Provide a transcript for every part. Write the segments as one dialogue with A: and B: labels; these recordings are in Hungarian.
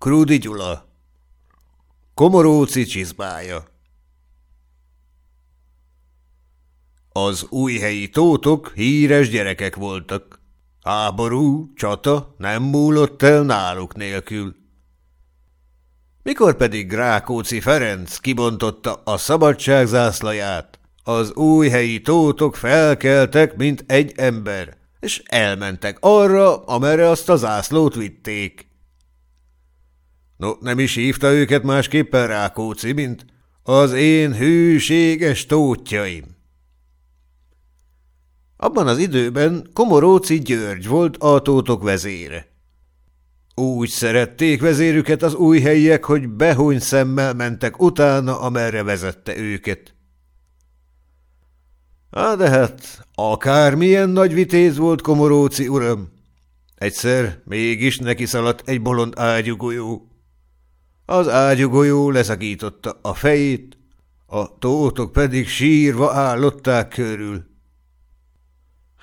A: Krudi Gyula Komoróci csizmája Az újhelyi tótok híres gyerekek voltak. Háború, csata nem múlott el náluk nélkül. Mikor pedig Rákóczi Ferenc kibontotta a szabadság zászlaját, az újhelyi tótok felkeltek, mint egy ember, és elmentek arra, amerre azt a zászlót vitték. No, nem is hívta őket másképpen Rákóczi, mint az én hűséges tótjaim. Abban az időben Komoróci György volt a tótok vezére. Úgy szerették vezérüket az új helyiek, hogy behúny szemmel mentek utána, amerre vezette őket. Á, de hát akármilyen nagy vitéz volt Komoróci uram. Egyszer mégis neki szaladt egy bolond ágyugolyó. Az ágyugolyó leszakította a fejét, a tótok pedig sírva állották körül.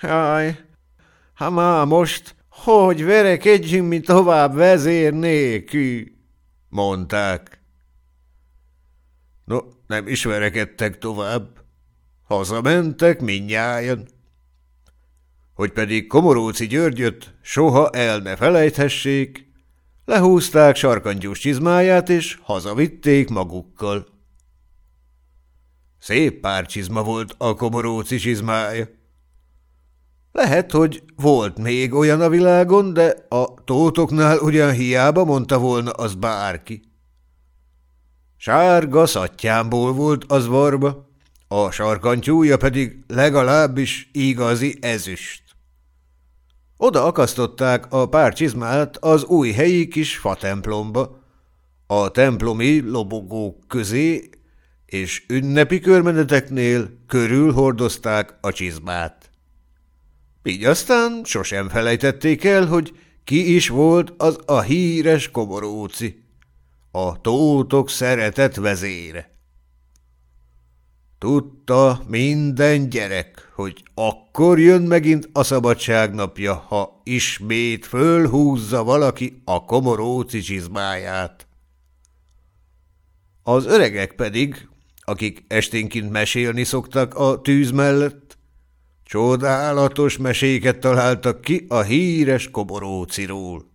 A: Jaj, ha már most, hogy verekedjünk mi tovább vezér nélkül, mondták. No, nem is verekedtek tovább. Hazamentek mindnyájan. Hogy pedig Komoróci Györgyöt soha el ne felejthessék, lehúzták sarkantyús csizmáját, és hazavitték magukkal. Szép pár csizma volt a Komoróci csizmája. Lehet, hogy volt még olyan a világon, de a tótoknál ugyan hiába mondta volna az bárki. Sárga szattyámból volt az varba, a sarkantyúja pedig legalábbis igazi ezüst. Oda akasztották a pár csizmát az új helyi kis fatemplomba, a templomi lobogók közé, és ünnepi körmeneteknél körül hordozták a csizmát. Így aztán sosem felejtették el, hogy ki is volt az a híres komoróci, a tótok szeretett vezére. Tudta minden gyerek, hogy akkor jön megint a szabadság ha ismét fölhúzza valaki a komoróci csizmáját. Az öregek pedig, akik esténként mesélni szoktak a tűz mellett, Csodálatos meséket találtak ki a híres koboróciról.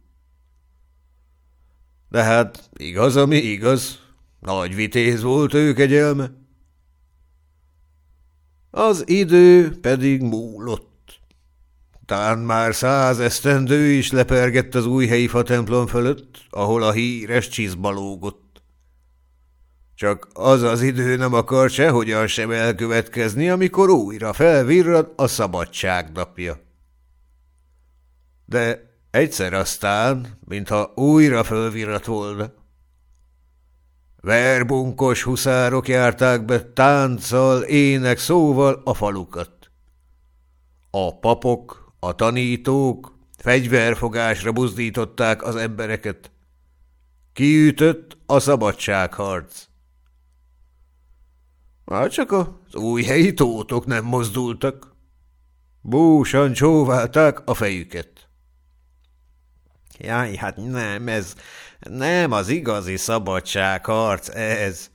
A: De hát igaz, ami igaz, nagy vitéz volt ő kegyelme. Az idő pedig múlott. Tán már száz esztendő is lepergett az új helyi fatemplom fölött, ahol a híres csizma lógott. Csak az az idő nem akar sehogyan sem elkövetkezni, amikor újra felvirrad a szabadság napja. De egyszer aztán, mintha újra fölvirrat volna. Verbunkos huszárok járták be tánccal, ének szóval a falukat. A papok, a tanítók fegyverfogásra buzdították az embereket. Kiütött a szabadságharc. Már csak az új helyi tótok nem mozdultak. Búsan csóválták a fejüket. Jaj, hát nem, ez nem az igazi szabadságharc ez.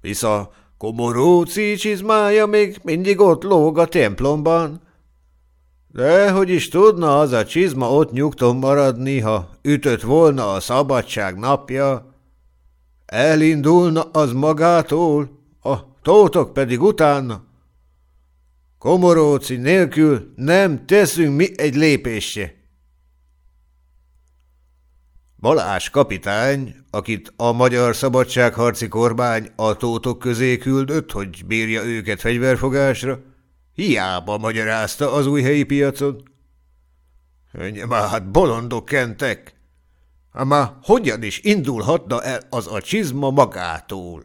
A: Hisz a komoróci csizmája még mindig ott lóg a templomban. De hogy is tudna az a csizma ott nyugton maradni, ha ütött volna a szabadság napja? Elindulna az magától, a tótok pedig utána. Komoróci nélkül nem teszünk mi egy lépésse. Balás kapitány, akit a magyar szabadságharci kormány a tótok közé küldött, hogy bírja őket fegyverfogásra, hiába magyarázta az új helyi piacon. Önye már hát bolondok kentek. Már hogyan is indulhatna el az a csizma magától?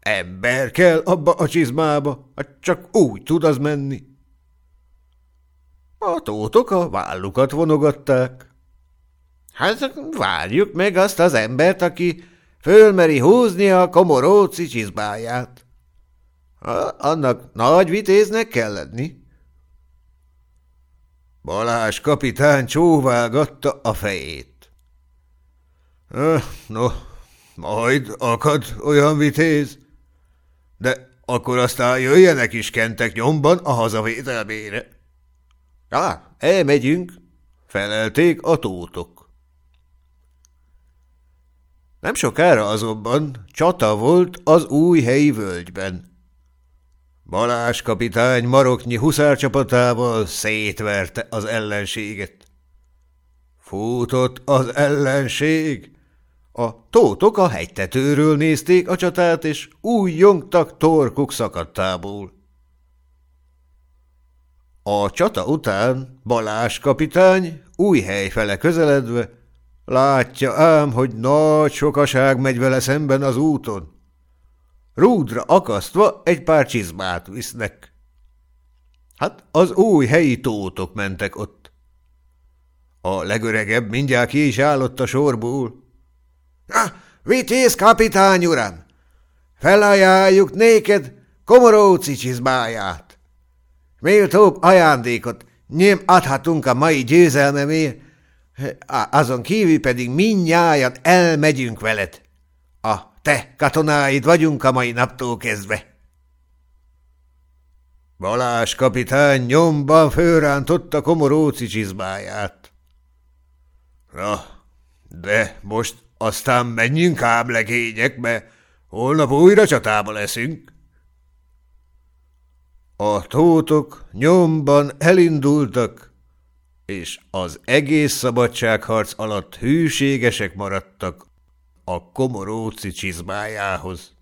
A: Ember kell abba a csizmába, hát csak úgy tud az menni. A tótok a vállukat vonogatták. Hát várjuk meg azt az embert, aki fölmeri húzni a komoróci csizmáját. Annak nagy vitéznek kell lenni. Balás kapitány csóválgatta a fejét. No, majd akad olyan vitéz. De akkor aztán jöjjenek is kentek nyomban a hazavételmére. Á, elmegyünk, felelték a tótok. Nem sokára azonban csata volt az új helyi völgyben. Balás kapitány maroknyi huszárcsapatával szétverte az ellenséget. Futott az ellenség. A tótok a hegytetőről nézték a csatát, és új jongtak torkuk szakadtából. A csata után Balás kapitány új hely fele közeledve látja ám, hogy nagy sokaság megy vele szemben az úton. Rúdra akasztva egy pár csizmát visznek. Hát az új helyi tótok mentek ott. A legöregebb mindjárt ki is állott a sorból. – Vitéz, kapitány uram! Felajánljuk néked komoróci csizmáját. Méltóbb ajándékot nem adhatunk a mai győzelmemért, azon kívül pedig mindnyájan elmegyünk veled. A te katonáid vagyunk a mai naptól kezdve. Balás kapitány nyomban fölrántotta komoróci csizmáját. Na, de most aztán menjünk ám legények, holnap újra csatába leszünk. A tótok nyomban elindultak, és az egész szabadságharc alatt hűségesek maradtak a komoróci csizmájához.